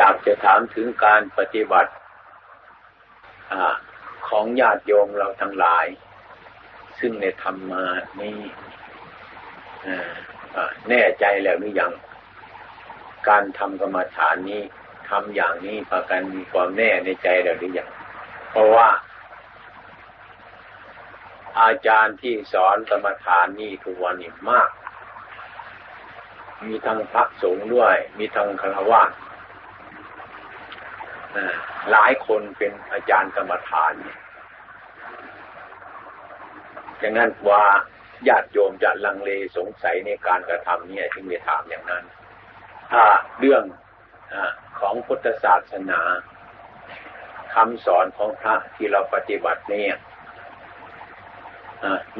อยากจะถามถึงการปฏิบัติอของญาติโยมเราทั้งหลาย ซึ่งในธรรมานี้แน่ใจแล้วหรือยัง การทำกรรมฐานนี้ทำอย่างนี้ประกันมีความแน่ในใจแล้วหรือยัง เพราะว่า อาจารย์ที่สอนกรรมฐานนี่ทุกวันนี้มาก มีทั้งพระสงฆ์ด้วย มีทั้งฆราวาส หลายคนเป็นอาจารย์กรรมฐานอย่างนั้นว่าญาติโยมจะลังเลสงสัยในการกระทำเนี่ยจึงมีถามอย่างนั้น ถ้าเรื่องอของพุทธศาสนาคำสอนของพระที่เราปฏิบัติเนี่ย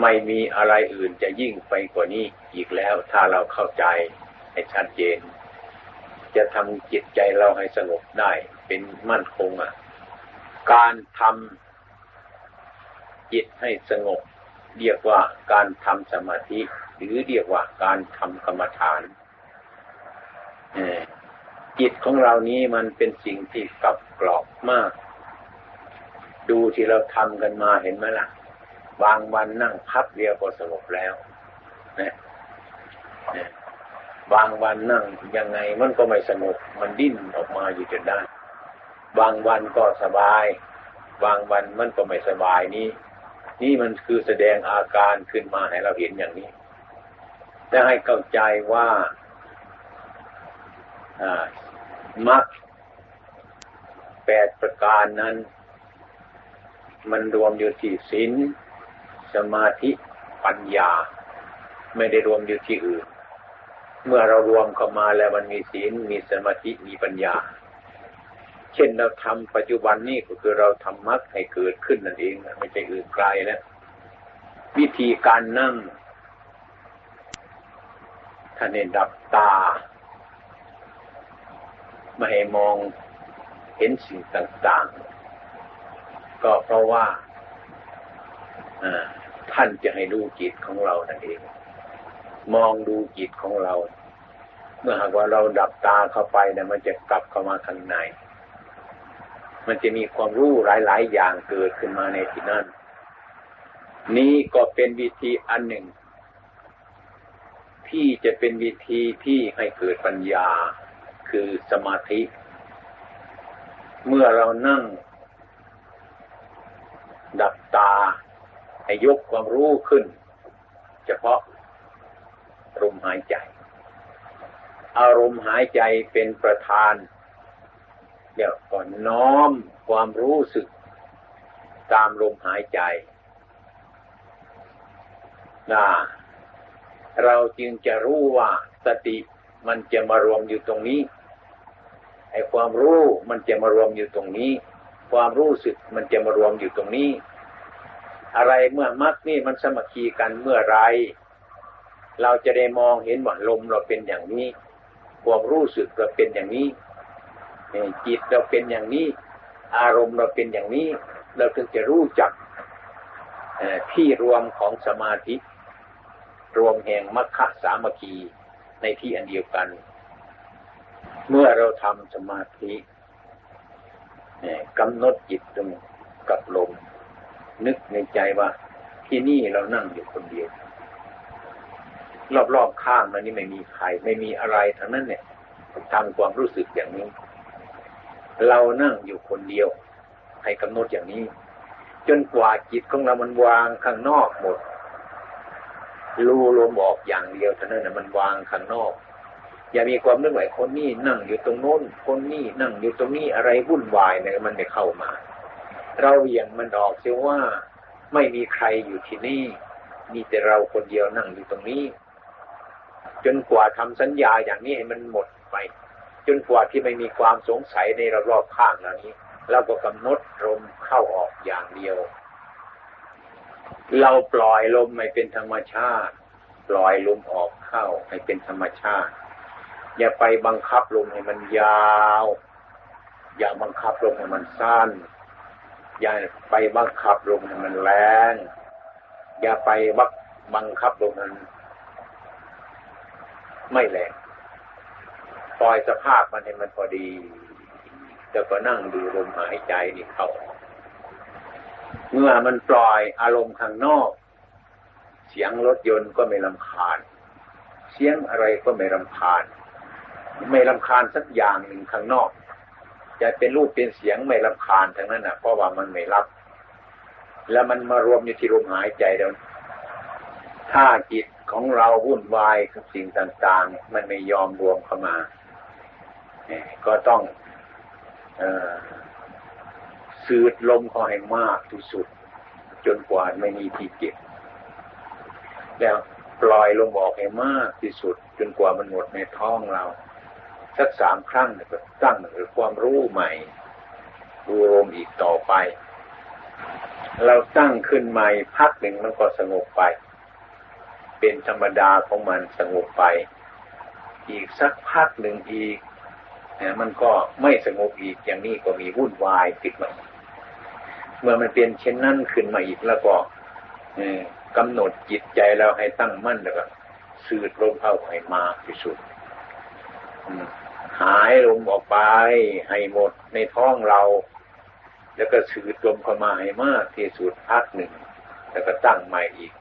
ไม่มีอะไรอื่นจะยิ่งไปกว่านี้อีกแล้ว ถ้าเราเข้าใจให้ชัดเจน จะทำจิตใจเราให้สงบได้เป็นมั่นคงอะ การทำจิตให้สงบ เรียกว่าการทำสมาธิ หรือเรียกว่าการทำกรรมฐานจิตของเรานี้มันเป็นสิ่งที่กลับกรอบมาก ดูที่เราทำกันมาเห็นไหมล่ะ บางวันนั่งพับเดียวก็สงบแล้วนะ บางวันนั่งยังไงมันก็ไม่สงบมันดิ้นออกมาอยู่จนได้ บางวันก็สบาย บางวันมันก็ไม่สบายนี้นี่มันคือแสดงอาการขึ้นมาให้เราเห็นอย่างนี้จะให้เข้าใจว่ามักแปดประการนั้น มันรวมอยู่ที่ศีลสมาธิปัญญา ไม่ได้รวมอยู่ที่อื่น เมื่อเรารวมเข้ามาแล้วมันมีศีลมีสมาธิมีปัญญา เช่นเราทำปัจจุบันนี้ก็คือเราทำมรรคให้เกิดขึ้นนั่นเองไม่ใช่อื่นไกลแล้ววิธีการนั่งท่านเห็นดับตา ไม่ให้มองเห็นสิ่งต่าง ๆ ก็เพราะว่าท่านจะให้ดูจิตของเรานั่นเอง มองดูจิตของเรา เมื่อหากว่าเราดับตาเข้าไปเนี่ยมันจะกลับเข้ามาข้างใน มันจะมีความรู้หลาย ๆ อย่างเกิดขึ้นมาในที่นั้นนี้ก็เป็นวิธีอันหนึ่ง ที่จะเป็นวิธีที่ให้เกิดปัญญาคือสมาธิ เมื่อเรานั่ง ดับตาให้ยกความรู้ขึ้น เฉพาะ ลมหายใจ อารมณ์หายใจเป็นประธานเดี๋ยวก่อนน้อมความรู้สึก ตามลมหายใจนะเราจึงจะรู้ว่าสติมันจะมารวมอยู่ตรงนี้ไอ้ความรู้มันจะมารวมอยู่ตรงนี้ ความรู้สึกมันจะมารวมอยู่ตรงนี้ อะไรเมื่อมักนี่มันสมัคคีกันเมื่อไร เราจะได้มองเห็นว่าลมเราเป็นอย่างนี้ความรู้สึกเราเป็นอย่างนี้จิตเราเป็นอย่างนี้ อารมณ์เราเป็นอย่างนี้ เราถึงจะรู้จักที่รวมของสมาธิ รวมแห่งมรรคสามัคคีในที่อันเดียวกัน เมื่อเราทำสมาธิกำหนดจิตตรงกับลม นึกในใจว่าที่นี่เรานั่งอยู่คนเดียว รอบๆข้างมันนี่ไม่มีใคร ไม่มีอะไรทั้งนั้นเนี่ยทำความรู้สึกอย่างนี้ เรานั่งอยู่คนเดียว ให้กำหนดอย่างนี้ จนกว่าจิตของเรามันวางข้างนอกหมดรู้ลมออกอย่างเดียวเท่านั้นนะมันวางข้างนอก อย่ามีความนึกไหวคนนี้นั่งอยู่ตรงโน้น คนนี้นั่งอยู่ตรงนี้อะไรวุ่นวายเนี่ยมันไม่เข้ามา เราอย่างมันออกเสียว่าไม่มีใครอยู่ที่นี่ มีแต่เราคนเดียวนั่งอยู่ตรงนี้ จนกว่าทำสัญญาอย่างนี้ให้มันหมดไป จนกว่าที่ไม่มีความสงสัยในรอบข้างเหล่านี้ เราก็กำหนดลมเข้าออกอย่างเดียว เราปล่อยลมไม่เป็นธรรมชาติ ปล่อยลมออกเข้าให้เป็นธรรมชาติ อย่าไปบังคับลมให้มันยาว อย่าบังคับลมให้มันสั้น อย่าไปบังคับลมให้มันแรง อย่าไปบังคับลมมัน ไม่แรงปล่อยสภาพมันให้มันพอดี แล้วก็นั่งดูลมหายใจนี่เข้าเมื่อมันปล่อยอารมณ์ข้างนอก เสียงรถยนต์ก็ไม่ลำคาญ เสียงอะไรก็ไม่ลำคาญ ไม่ลำคาญสักอย่างหนึ่งข้างนอกจะเป็นรูปเป็นเสียงไม่ลำคาญทั้งนั้นนะเพราะว่ามันไม่รับ แล้วมันมารวมอยู่ที่ลมหายใจเดียวถ้าจิต ของเราวุ่นวายกับสิ่งต่าง ๆ มันไม่ยอมรวมเข้ามา ก็ต้องอสืดลมเขาให้มากที่สุด จนกว่าไม่มีที่เก็บ แล้วปล่อยลมออกให้มากที่สุด จนกว่ามันหมดในท้องเรา สักสามครั้งก็ตั้งหรือความรู้ใหม่ดูลมอีกต่อไป เราตั้งขึ้นใหม่พักหนึ่งมันก็สงบไป เป็นธรรมดาของมันสงบไป อีกสักพักหนึ่งอีกนี่ยมันก็ไม่สงบอีกอย่างนี้ก็มีวุ่นวายติดมาเมื่อมันเป็นเช่นนั้นขึ้นมาอีกแล้วก็กำหนดจิตใจเราให้ตั้งมั่นแล้วก็สืดลมเข้าให้มาที่สุดหายลมออกไปให้หมดในท้องเรา แล้วก็สืดลมเข้ามาให้มากที่สุดพักหนึ่ง แล้วก็ตั้งใหม่อีก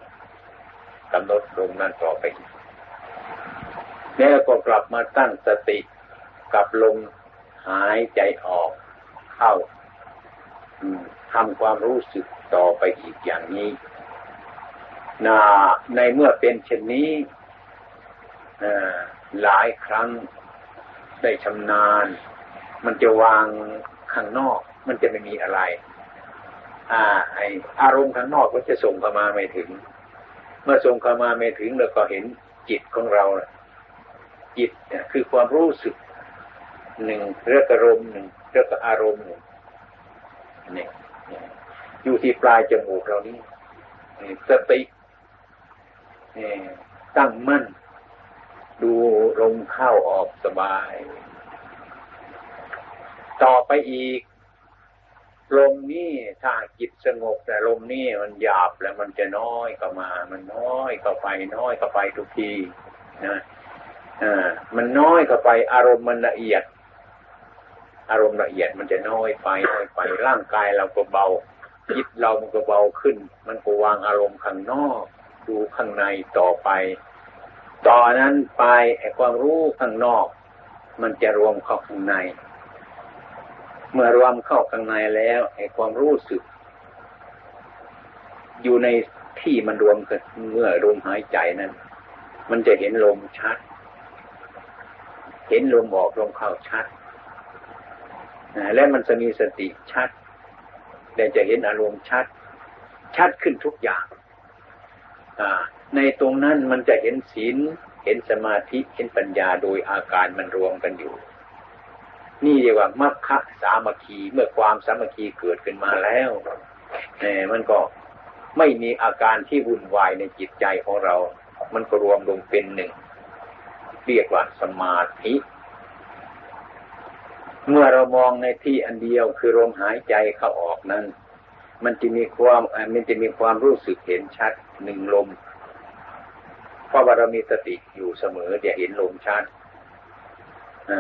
กำหนดลมนั่นต่อไปแล้วก็กลับมาตั้งสติกับลมหายใจออกเข้าทำความรู้สึกต่อไปอีกอย่างนี้นาในเมื่อเป็นเช่นนี้หลายครั้งได้ชำนาญ มันจะวางข้างนอก มันจะไม่มีอะไร อ่า ไออารมณ์ข้างนอกก็จะส่งเข้ามาไม่ถึง มื่อส่งเข้ามาไม่ถึงเราก็เห็นจิตของเราจิตคือความรู้สึกหนึ่งเรื่องอารมณ์หนึ่งเรื่องอารมณ์หนึ่งนี่อยู่ที่ปลายจมูกเรานี้สติตั้งมั่น ดูลมเข้าออกสบาย ต่อไปอีก ลมนี่ถ้าจิตสงบแต่ลมนี่มันหยาบแล้วมันจะน้อยเข้ามา มันน้อยเข้าไป น้อยเข้าไปทุกทีนะอ่ามันน้อยเข้าไป อารมณ์มันละเอียด อารมณ์ละเอียดมันจะน้อยไปน้อยไปร่างกายเราก็เบาจิตเรามันก็เบาขึ้น มันก็วางอารมณ์ข้างนอก ดูข้างในต่อไป ต่อนนั้นไปไอ้ความรู้ข้างนอก มันจะรวมเข้าข้างใน เมื่อรวมเข้าข้างในแล้วไอ้ความรู้สึก อยู่ในที่มันรวมกันเมื่อลมหายใจนั้น มันจะเห็นลมชัด เห็นลมออกลมเข้าชัดและมันจะมีสติชัดแต่จะเห็นอารมณ์ชัด ชัดขึ้นทุกอย่างในตรงนั้นมันจะเห็นศีลเห็นสมาธิเห็นปัญญาโดยอาการมันรวมกันอยู่ นี่เรียกว่ามัคคะสามัคคีเมื่อความสามัคคีเกิดขึ้นมาแล้วเนี่ยมันก็ไม่มีอาการที่วุ่นวายในจิตใจของเรา มันก็รวมลงเป็นหนึ่ง เรียกว่าสมาธิ เมื่อเรามองในที่อันเดียวคือลมหายใจเข้าออกนั้น มันจะมีความมันจะมีความรู้สึกเห็นชัดหนึ่งลม เพราะว่าเรามีสติอยู่เสมอจะเห็นลมชัด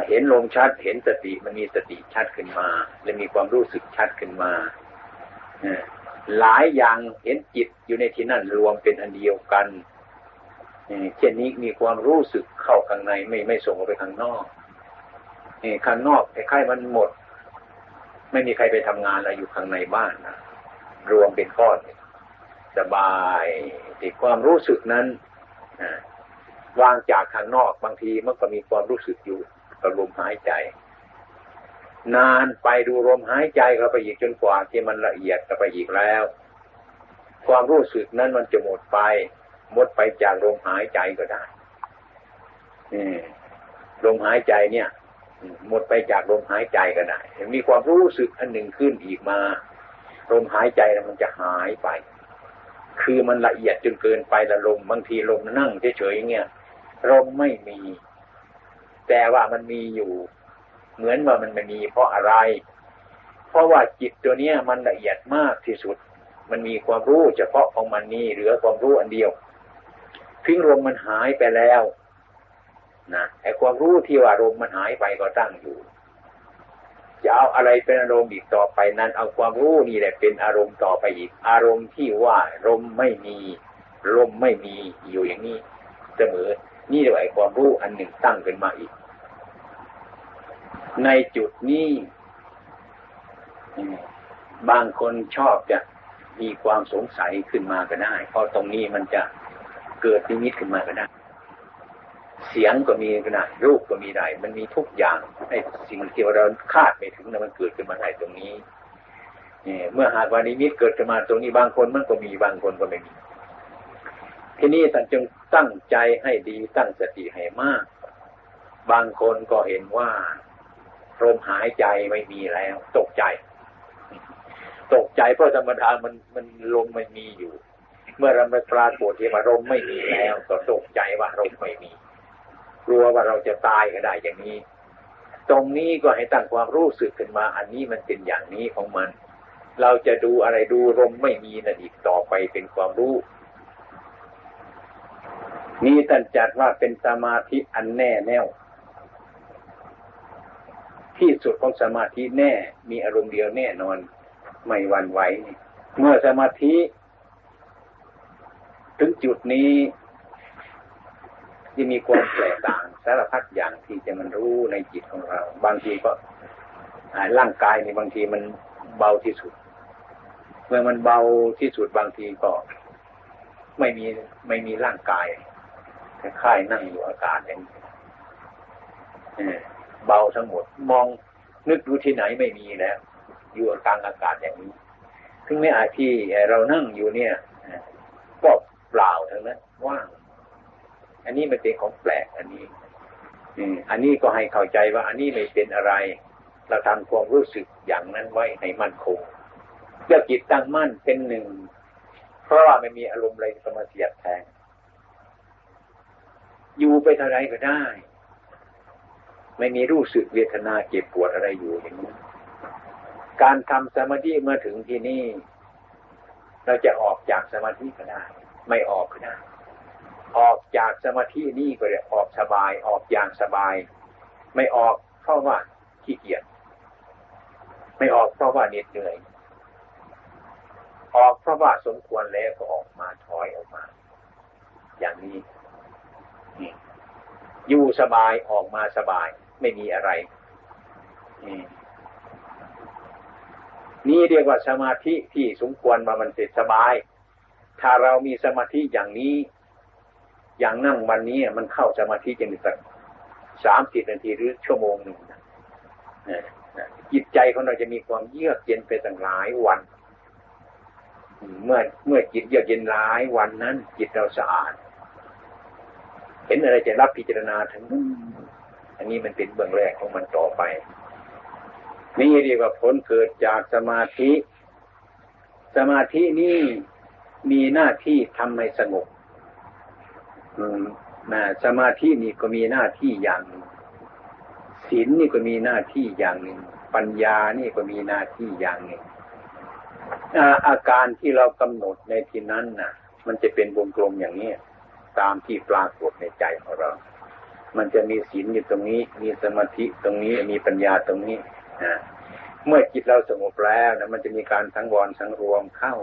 เห็นลมชัด เห็นสติมันมีสติชัดขึ้นมา และมีความรู้สึกชัดขึ้นมาหลายอย่างเห็นจิตอยู่ในที่นั่นรวมเป็นอันเดียวกันเช่นนี้มีความรู้สึกเข้าข้างในไม่ไม่ส่งออกไปข้างนอกข้างนอกไอ้ไข้มันหมด ไม่มีใครไปทำงานอะไรอยู่ข้างในบ้านนะรวมเป็นก้อนสบายติความรู้สึกนั้นวางจากข้างนอกบางทีมันก็มีความรู้สึกอยู่ กับลมหายใจ นานไปดูลมหายใจเข้าไปอีกจนกว่าที่มันละเอียดเข้าไปอีกแล้ว ความรู้สึกนั้นมันจะหมดไป หมดไปจากลมหายใจก็ได้ลมหายใจเนี่ย หมดไปจากลมหายใจก็ได้มีความรู้สึกอันหนึ่งขึ้นอีกมาลมหายใจแล้วมันจะหายไป คือมันละเอียดจนเกินไปละลมบางทีลมนั่งเฉยๆเงี้ยลมไม่มี แต่ว่ามันมีอยู่ เหมือนว่ามันไม่มี เพราะอะไร เพราะว่าจิตตัวเนี้ยมันละเอียดมากที่สุด มันมีความรู้เฉพาะของมันนี่เหลือความรู้อันเดียวทิ้งลมมันหายไปแล้วนะไอ้ความรู้ที่ว่าลมมันหายไปก็ตั้งอยู่จะเอาอะไรเป็นอารมณ์อีกต่อไปนั้น เอาความรู้นี่แหละเป็นอารมณ์ต่อไปอีก อารมณ์ที่ว่าลมไม่มีลมไม่มีอยู่อย่างนี้เสมอ นี่เรียกว่าความรู้อันหนึ่งตั้งขึ้นมาอีก ในจุดนี้บางคนชอบจะมีความสงสัยขึ้นมาก็ได้ เพราะตรงนี้มันจะเกิดนิมิตขึ้นมาก็ได้ เสียงก็มีก็ได้รูปก็มีได้ มันมีทุกอย่างไอ้สิ่งที่เราคาดไม่ถึงนะมันเกิดขึ้นมาได้ตรงนี้เมื่อหากว่านิมิตเกิดขึ้นมาตรงนี้บางคนมันก็มีบางคนก็ไม่มี ทีนี้ท่านจึงตั้งใจให้ดีตั้งสติให้มาก บางคนก็เห็นว่า ลมหายใจไม่มีแล้ว ตกใจ ตกใจเพราะธรรมดามันมันลมไม่มีอยู่ เมื่อเราไปปรากฏที่ว่าลมไม่มีแล้ว ก็ตกใจว่าลมไม่มีกลัวว่าเราจะตายก็ได้อย่างนี้ ตรงนี้ก็ให้ตั้งความรู้สึกขึ้นมา อันนี้มันเป็นอย่างนี้ของมัน เราจะดูอะไรดูลมไม่มีนั่นอีกต่อไปเป็นความรู้นี่ท่านจัดว่าเป็นสมาธิอันแน่แน่ว ที่สุดของสมาธิแน่ มีอารมณ์เดียวแน่นอน ไม่วันไหว เมื่อสมาธิ ถึงจุดนี้จะมีความแตกต่างสารพัดอย่างที่จะมันรู้ในจิตของเรา บางทีก็ร่างกายในบางทีมันเบาที่สุด เมื่อมันเบาที่สุดบางทีก็ ไม่มีไม่มีร่างกายคล้ายๆนั่งอยู่อากาศอย่างนี้ เบาทั้งหมด มองนึกดูที่ไหนไม่มีแล้ว อยู่กลางอากาศอย่างนี้ถึงแม้อาที่เรานั่งอยู่เนี่ยก็เปล่าทั้งนั้นว่าง อันนี้มันเป็นของแปลกอันนี้อันนี้ก็ให้เข้าใจว่า อันนี้ไม่เป็นอะไร เราทำความรู้สึกอย่างนั้นไว้ให้มั่นคงเจ้าจิตตั้งมั่นเป็นหนึ่ง เพราะว่าไม่มีอารมณ์อะไรจะมาเสียดแทงอยู่ไปเท่าไรก็ได้ ไม่มีรู้สึกเวทนาเจ็บปวดอะไรอยู่อย่างนี้ การทำสมาธิเมื่อถึงที่นี่ เราจะออกจากสมาธิก็ได้ ไม่ออกก็ได้ ออกจากสมาธินี่ก็เลยออกสบาย ออกอย่างสบาย ไม่ออกเพราะว่าขี้เกียจไม่ออกเพราะว่าเหน็ดเหนื่อย ออกเพราะว่าสมควรแล้วก็ออกมาถอยออกมา อย่างนี้อยู่สบายออกมาสบาย ไม่มีอะไรนี่เรียกว่าสมาธิที่สมควรมามันเสร็จสบาย ถ้าเรามีสมาธิอย่างนี้ อย่างนั่งวันนี้มันเข้าสมาธิจะมีสักสามสิบนาทีหรือชั่วโมงหนึ่งจิตใจของเราจะมีความเยือกเย็นไปตั้งหลายวัน เมื่อเมื่อจิตเยือกเย็นหลายวันนั้น จิตเราสะอาด เห็นอะไรจะรับพิจารณาทั้งนั้น อันนี้มันเป็นเบื้องแรกของมันต่อไป นี่เรียกว่าผลเกิดจากสมาธิ สมาธินี่มีหน้าที่ทำให้สงบนะสมาธินี่ก็มีหน้าที่อย่างศีลนี่ก็มีหน้าที่อย่างหนึ่งปัญญานี่ก็มีหน้าที่อย่างหนึ่งอาการที่เรากำหนดในที่นั้นน่ะ มันจะเป็นวงกลมอย่างนี้ตามที่ปรากฏในใจของเรา มันจะมีศีลอยู่ตรงนี้ มีสมาธิตรงนี้มีปัญญาตรงนี้นะเมื่อจิตเราสงบแล้วนะมันจะมีการสังวรสังรวมเข้า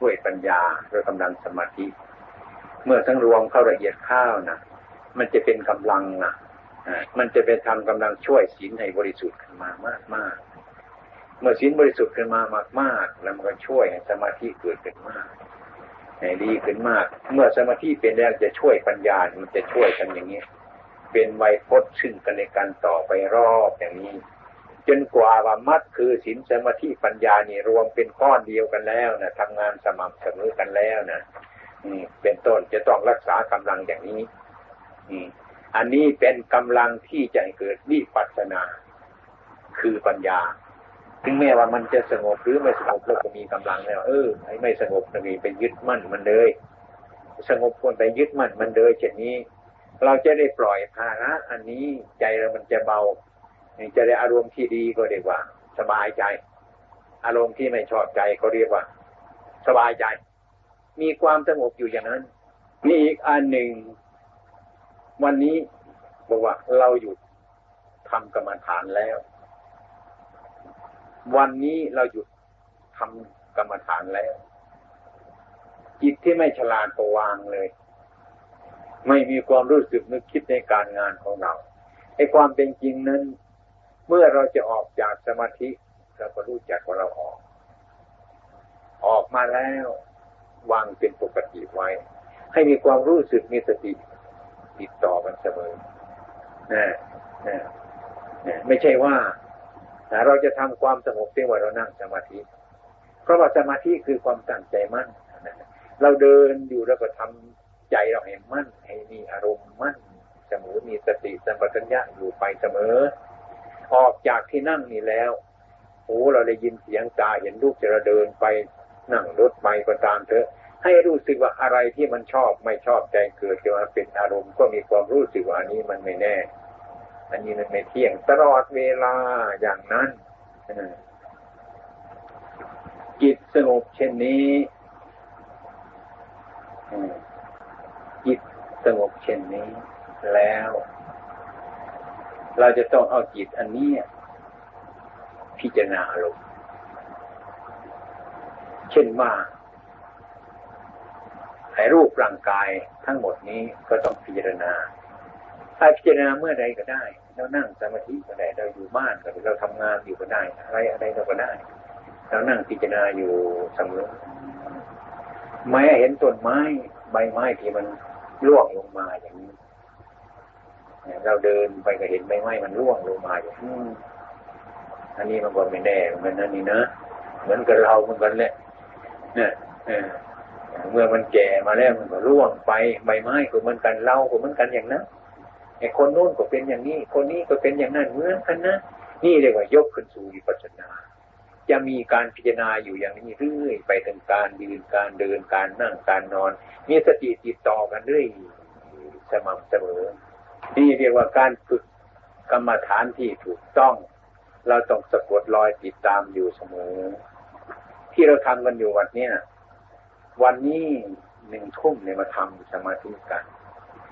ด้วยปัญญาด้วยกำลังสมาธิ เมื่อสังรวมเข้าละเอียดข้าวนะมันจะเป็นกำลังนะมันจะเป็นทำกำลังช่วยศีลให้บริสุทธิ์ขึ้นมามากมากเมื่อศีลบริสุทธิ์ขึ้นมามากมากแล้วมันก็ช่วยสมาธิเกิดขึ้นมากดีขึ้นมาก เมื่อสมาธิเป็นแล้วจะช่วยปัญญา มันจะช่วยกันอย่างนี้ เป็นไวยพจน์ซึ่งกันในการต่อไปรอบอย่างนี้ จนกว่าว่ามัดคือศีลสมาธิปัญญานี่รวมเป็นก้อนเดียวกันแล้วนะทำงานสม่ำเสมอกันแล้วนะนี่เป็นต้นจะต้องรักษากำลังอย่างนี้นี่อันนี้เป็นกำลังที่จะเกิดวิปัสสนา คือปัญญาถึงแม้ว่ามันจะสงบหรือไม่สงบเราก็มีกำลังแล้ว เออไอ้ไม่สงบจะมีไปยึดมั่นมันเลย สงบควรไปยึดมั่นมันเลยเช่นนี้ เราจะได้ปล่อยภาระอันนี้ใจเรามันจะเบาจะได้อารมณ์ที่ดีก็เรียกว่า สบายใจ อารมณ์ที่ไม่ชอบใจก็เรียกว่า สบายใจ มีความสงบอยู่อย่างนั้นมีอีกอันหนึ่ง วันนี้บอกว่าเราหยุดทำกรรมฐานแล้ว วันนี้เราหยุดทำกรรมฐานแล้ว จิตที่ไม่ฉลาดก็วางเลย ไม่มีความรู้สึกนึกคิดในการงานของเราไอ้ความเป็นจริงนั้น เมื่อเราจะออกจากสมาธิเราก็รู้จักว่าเราออก ออกมาแล้ววางเป็นปกติไว้ ให้มีความรู้สึกมีสติติดต่อกันเสมอนะนะนะไม่ใช่ว่าเราจะทำความสงบเพียงว่าเรานั่งสมาธิ เพราะว่าสมาธิคือความตั้งใจมั่นเราเดินอยู่แล้วก็ทำ ใจเราให้มั่นให้มีอารมณ์มั่นเสมอมีสติสัมปชัญญะอยู่ไปเสมอ ออกจากที่นั่งนี่แล้วโอ้เราได้ยินเสียงตาเห็นรูปจะเราเดินไปนั่งรถไปก็ตามเถอะ ให้รู้สึกว่าอะไรที่มันชอบไม่ชอบใจเกิดขึ้นมาเป็นอารมณ์ก็มีความรู้สึกว่าอันนี้มันไม่แน่ อันนี้มันไม่เที่ยงตลอดเวลาอย่างนั้นจิตสงบเช่นนี้ สงบเช่นนี้ แล้ว เราจะต้องเอาจิตอันนี้พิจารณาลงเช่นว่าไอ้รูปร่างกายทั้งหมดนี้ก็ต้องพิจารณาถ้าพิจารณาเมื่อใดก็ได้ เรานั่งสมาธิก็ได้ เราอยู่บ้านก็ได้ เราทำงานอยู่ก็ได้ อะไรอะไรเราก็ได้ เรานั่งพิจารณาอยู่เสมอแม้เห็นต้นไม้ ใบไม้ที่มัน ร่วงลงมาอย่างนี้เราเดินไปก็เห็นใบไม้มันร่วงลงมาอย่างนี้อันนี้มันก็ไม่แน่เหมือนนั่นนี่นะเหมือนกับเราเหมือนกันแหละเนี่ยเมื่อมันแก่มาแล้วมันก็ร่วงไปใบไม้ก็เหมือนกันเราก็เหมือนกันอย่างนั้นไอ้คนโน้นก็เป็นอย่างนี้ คนนี้ก็เป็นอย่างนั้นเหมือนกันนะนี่เรียกว่ายกขึ้นสู่วิปัสสนา จะมีการพิจารณาอยู่อย่างนี้เรื่อยไปถึงการยืนการเดินการนั่งการนอน มีสติติดต่อกันเรื่อยสม่ำเสมอ นี่เรียกว่าการฝึกกรรมฐานที่ถูกต้อง เราต้องสะกดรอยติดตามอยู่เสมอ ที่เราทำกันอยู่วันนี้วันนี้หนึ่งทุ่มเนี่ยมาทำสมาธิกัน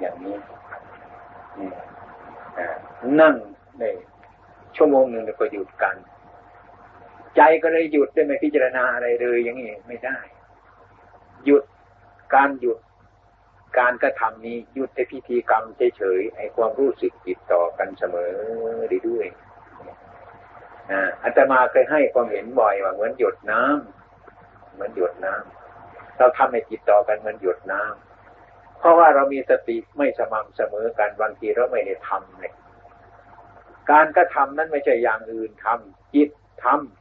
อย่างนี้นั่งในชั่วโมงหนึ่งก็หยุดกัน ใจก็เลยหยุดได้ไม่พิจารณาอะไรเลยอย่างนี้ไม่ได้ หยุดการหยุดการกระทำนี้หยุดในพิธีกรรมเฉยๆให้ความรู้สึกติดต่อกันเสมอดีด้วยอาตมาเคยให้ความเห็นบ่อยว่าเหมือนหยดน้ำเหมือนหยดน้ำเราทำให้จิตต่อกันเหมือนหยดน้ำเพราะว่าเรามีสติไม่สม่ำเสมอกันบางทีเราไม่ได้ทำเลยการกระทำนั้นไม่ใช่อย่างอื่นทำจิตทำ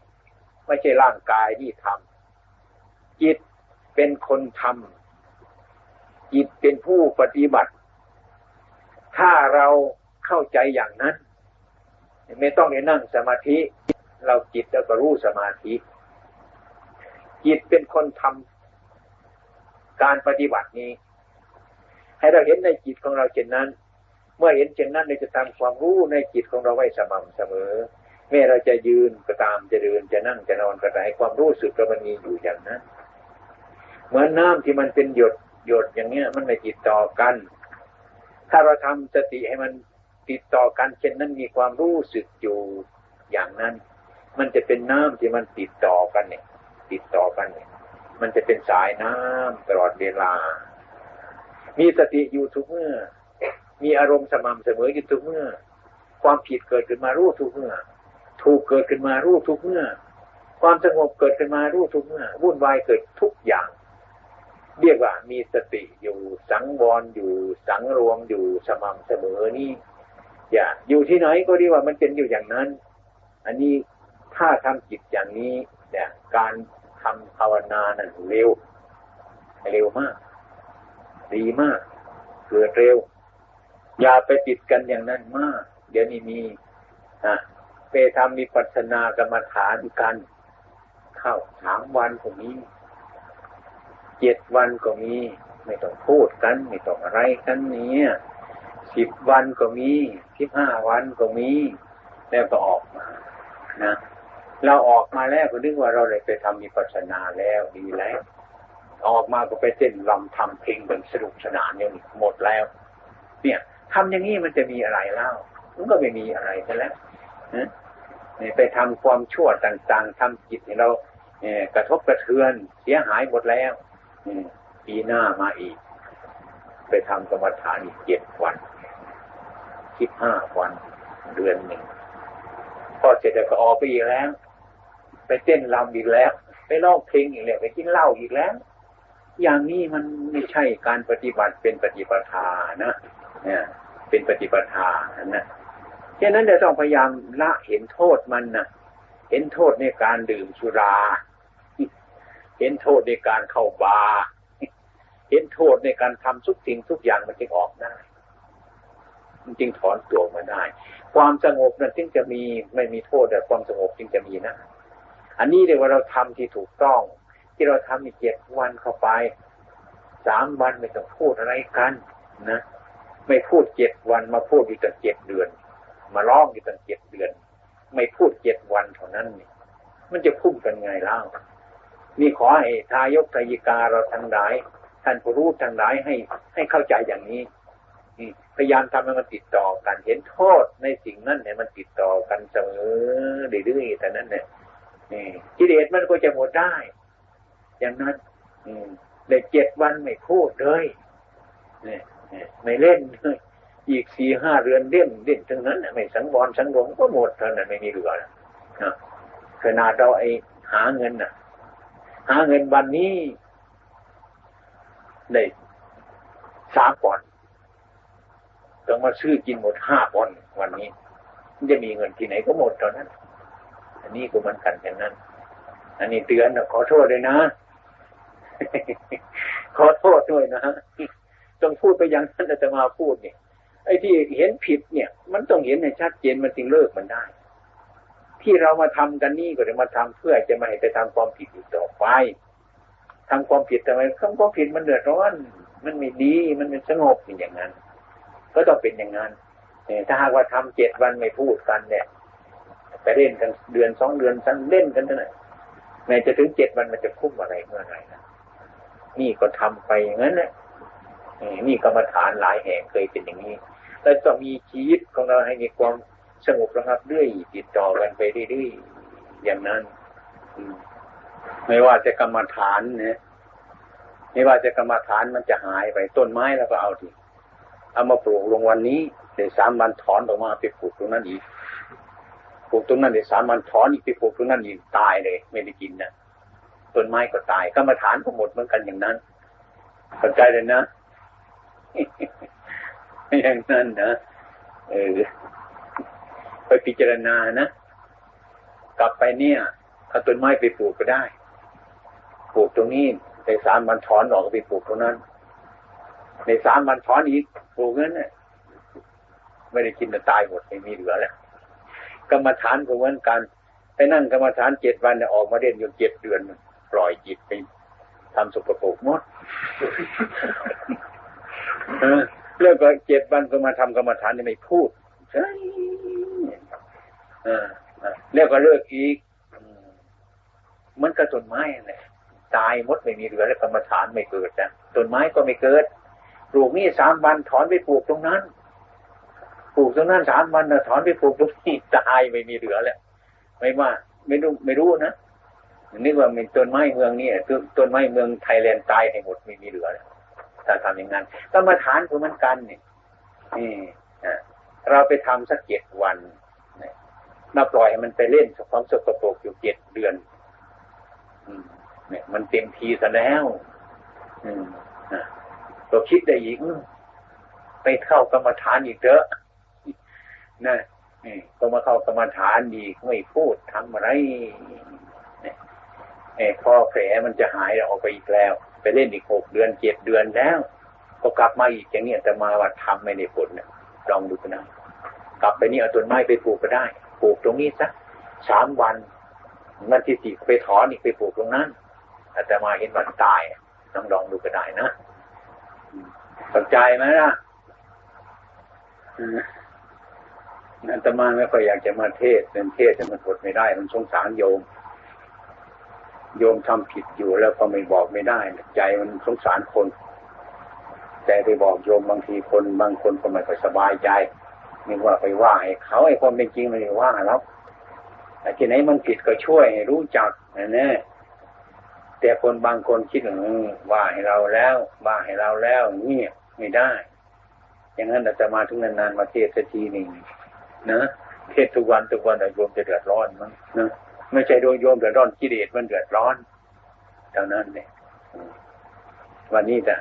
ไม่ใช่ร่างกายที่ทำจิตเป็นคนทำจิตเป็นผู้ปฏิบัติ ถ้าเราเข้าใจอย่างนั้น ไม่ต้องไปนั่งสมาธิ เราจิตแล้วก็รู้สมาธิ จิตเป็นคนทำการปฏิบัตินี้ ให้เราเห็นในจิตของเราเช่นนั้น เมื่อเห็นเช่นนั้นเราจะทำความรู้ในจิตของเราไว้สม่ำเสมอ แม้เราจะยืนก็ตามจะเดินจะนั่งจะนอนก็ตามความรู้สึกเรามันมีอยู่อย่างนั้นเหมือนน้ำที่มันเป็นหยดหยดอย่างเงี้ย มันไม่ติดต่อกัน ถ้าเราทำสติให้มันติดต่อกันเช่นนั้นมีความรู้สึกอยู่อย่างนั้น มันจะเป็นน้ำที่มันติดต่อกันเนี่ย ติดต่อกันเนี่ย มันจะเป็นสายน้ำตลอดเวลา มีสติอยู่ทุกเมื่อ มีอารมณ์สม่ำเสมออยู่ทุกเมื่อ ความผิดเกิดขึ้นมารู้ทุกเมื่อ ถูกเกิดขึ้นมารู้ทุกเมื่อ ความสงบเกิดขึ้นมารู้ทุกเมื่อวุ่นวายเกิดทุกอย่าง เรียกว่ามีสติอยู่สังวรอยู่สังรวมอยู่สม่ำเสมอนี่อย่าอยู่ที่ไหนก็ดีว่ามันเป็นอยู่อย่างนั้น อันนี้ถ้าทำจิตอย่างนี้เนี่ยการทำภาวนานั้นเร็ว เร็วมาก ดีมาก เกิดเร็ว อย่าไปติดกันอย่างนั้นมาก เดี๋ยวนี้มีนะ ไปทำมีปัสนากรรมฐานกัน เข้าสามวันก็มีเจ็ดวันก็มี ไม่ต้องพูดกัน ไม่ต้องอะไรกันเนี่ยสิบวันก็มีสิบห้าวันก็มี แล้วก็ออกมานะเราออกมาแล้วก็นึกว่าเราเลยไปทำมีปัสนาแล้วดีแล้ว ออกมาก็ไปเต้นลำทำเพลงเป็นสนุกสนานอย่างนี้หมดแล้ว เนี่ยทำอย่างนี้มันจะมีอะไรเล่ามันก็ไม่มีอะไรกันแล้ว ไปทำความชั่วต่างๆทำจิตให้เรากระทบกระเทือนเสียหายหมดแล้วปีหน้ามาอีก ไปทำกรรมฐานอีกเจ็ดวันคิดห้าวันเดือนหนึ่งพอเสร็จแล้วก็ออกไปอีกแล้ว ไปเต้นรำอีกแล้ว ไปร้องเพลงอีกแล้วไปกินเหล้าอีกแล้ว อย่างนี้มันไม่ใช่การปฏิบัติเป็นปฏิปทานะเนี่ยเป็นปฏิปทานะ ฉะนั้นเดี๋ยวต้องพยายามละเห็นโทษมันนะเห็นโทษในการดื่มสุรา เห็นโทษในการเข้าบาร์เห็นโทษในการทำทุกสิ่งทุกอย่างมันจึงออกได้มันจึงถอนตัวมาได้ ความสงบนั้นจึงจะมีไม่มีโทษแต่ความสงบจึงจะมีนะ อันนี้เรียกว่าเราทำที่ถูกต้อง ที่เราทำอีกเจ็ดวันเข้าไปสามวันไม่ต้องพูดอะไรกันนะ ไม่พูดเจ็ดวันมาพูดอีกตั้งเจ็ดเดือน มาร้องอีกตั้งเจ็ดเดือน ไม่พูดเจ็ดวันเท่านั้นนี่มันจะพุ่งกันไงเล่านี่ขอให้ทายกทายิกาเราทั้งหลาย ท่านผู้รู้ทั้งหลายให้ให้เข้าใจอย่างนี้พยายามทำให้มันติดต่อกัน เห็นโทษในสิ่งนั้นเนี่ยมันติดต่อกันเสมอเรื่อยๆแต่นั้นเนี่ยกิเลสมันก็จะหมดได้ อย่างนั้นเด็กเจ็ดวันไม่พูดเลยไม่เล่นเลย อีกสี่ห้าเรือนเล่นเล่นทั้งนั้นไม่สังวรสังรมก็หมดเท่านั้นไม่มีเหลือนะขนาดเราไอหาเงินน่ะหาเงินวันนี้ได้สามปอนต้องมาซื้อกินหมดห้าปอนวันนี้มันจะมีเงินที่ไหนก็หมดตอนนั้น อันนี้ก็มันกันอย่างนั้น อันนี้เตือนนะขอโทษเลยนะ ขอโทษด้วยนะต้องพูดไปอย่างนั้นจะมาพูดเนี่ย ไอ้ที่เห็นผิดเนี่ย มันต้องเห็นในชัดเจนมันจึงเลิกมันได้ ที่เรามาทำกันนี่ก็จะมาทำเพื่อจะมาให้ไปทำความผิดอีกต่อไปทำความผิดทำไมทำความผิดมันเดือดร้อน มันไม่ดีมันไม่สงบเป็นอย่างนั้น ก็ต้องเป็นอย่างนั้นถ้าหากว่าทำเจ็ดวันไม่พูดกันเนี่ยไปเล่นกันเดือนสองเดือนสันเล่นกันเท่านั้นแม้จะถึงเจ็ดวันมันจะคุ้มอะไรเมื่อไรนะนี่ก็ทำไปอย่างนั้นแหละนี่กรรมฐานหลายแห่งเคยเป็นอย่างนี้ แล้วต้องมีชีวิตของเราให้มีความสงบระงับเรื่อยติดต่อกันไปเรื่อยๆอย่างนั้นไม่ว่าจะกรรมฐานเนี่ยไม่ว่าจะกรรมฐานมันจะหายไปต้นไม้แล้วก็เอาทีเอามาปลูกลงวันนี้เดี๋ยวสามวันถอนออกมาไปปลูกตรงนั้นอีกปลูกตรงนั้นเดี๋ยวสามวันถอนอีกไปปลูกตรงนั้นอีกตายเลย ไม่ได้กินนะต้นไม้ก็ตายกรรมฐานก็หมดเหมือนกันอย่างนั้นเข้าใจเลยนะ อย่างนั้นนะเออไปพิจารณานะกลับไปเนี่ยเอาต้นไม้ไปปลูกก็ได้ ปลูกตรงนี้ในสามวันถอนออกไปปลูกตรงนั้น ในสามวันถอนอีกปลูกนั้นเนี่ยไม่ได้กินจะตายหมดไม่มีเหลือแล้วกรรมฐานก็เหมือนกันไปนั่งกรรมฐานเจ็ดวันเนี่ยออกมาเด่นอยู่เจ็ดเดือนปล่อยจิตไปทำสุกปรกหมด เรื่องก็เจ็ดวันก็มาทำกรรมฐานนี่ไม่พูดใช่แล้วก็เลิกอีกมันก็ต้นไม้เลยตายมดไม่มีเหลือแล้วกรรมฐานไม่เกิดนะต้นไม้ก็ไม่เกิดปลูกนี่สามวันถอนไปปลูกตรงนั้นปลูกตรงนั้นสามวันนะถอนไปปลูกตรงนี้ตายไม่มีเหลือแล้วไม่ว่า ไม่รู้ไม่รู้นะนึกว่าเป็นต้นไม้เมืองนี่ต้นไม้เมืองไทยแลนด์ตายให้หมดไม่มีเหลือแล้ว ถ้าทำอย่างนั้นกรรมฐานคือมันกันเนี่นี่เราไปทำสักเจ็ดวันมาปล่อยให้มันไปเล่นความสกปรกอยู่เจ็ดเดือนเนี่ย มันเต็มทีซะแล้วเราคิดได้อีกไปเข้ากรรมฐานอีกเถอะนะก็มาเข้ากรรมฐานอีกไม่พูดทำอะไรเนี่ยพอแผลมันจะหายออกไปอีกแล้ว ไปเล่นอีกหกเดือนเจ็ดเดือนแล้ว ก็กลับมาอีกอย่างนี้แต่มาว่าทำไม่ได้ผลเนี่ยลองดูนะกลับไปนี่เอาต้นไม้ไปปลูกก็ได้ ปลูกตรงนี้สักสามวันมันที่สี่ไปถอนอีกไปปลูกตรงนั้นอาตมาเห็นมันตายต้องลองดูก็ได้นะสนใจไหมนะอาตมาไม่ค่อยอยากจะมาเทศเป็นเทศแต่มันทดไม่ได้ มันสงสารโยม โยมทำผิดอยู่แล้วก็ไม่บอกไม่ได้ใจมันสงสารคน แต่ไปบอกโยมบางทีคนบางคนก็ไม่ค่อยสบายใจนึกว่าไปว่าให้เขาไอ้ความเป็นจริงไม่ได้ว่าแล้วแต่ที่ไหนมันผิดก็ช่วยให้รู้จักนะเนี่ยแต่คนบางคนคิดว่าให้เราแล้วว่าให้เราแล้วเงียบไม่ได้ อย่างนั้นอาจะมาทุกนานๆมาเทศทีหนึ่งนะเทศทุกวันทุกวันโยมจะเดือดร้อนมั้งนะ ไม่ใช่โดยโยมเดือดร้อนกิเลสมันเดือดร้อนเท่านั้นเนี่ยวันนี้แต่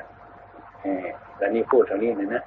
วันนี้พูดเท่านี้นะนะ